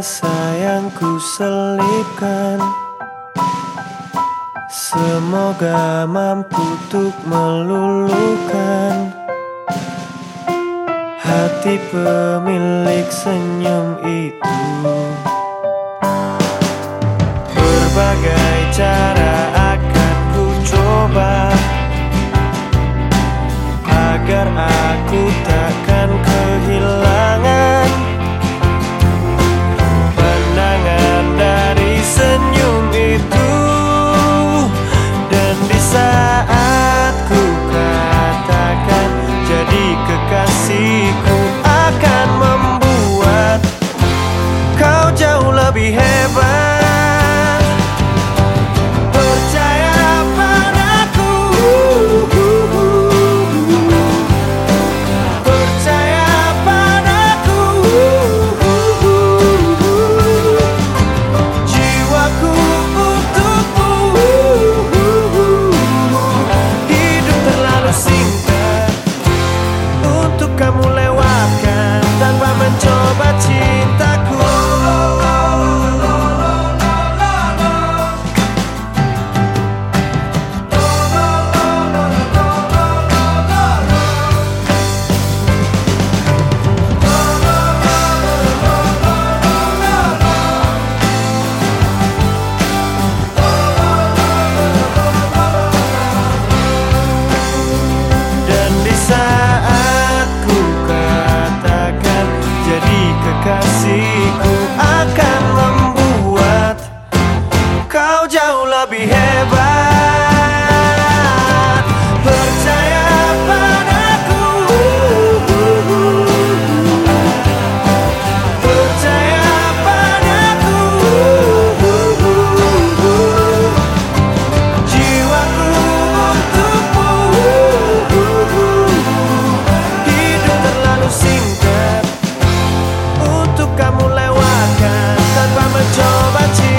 Sayangku yang Semoga mampu untuk melulukan Hati pemilik senyum itu. Berbagai cara akan ku coba. be heaven. kasihku about you.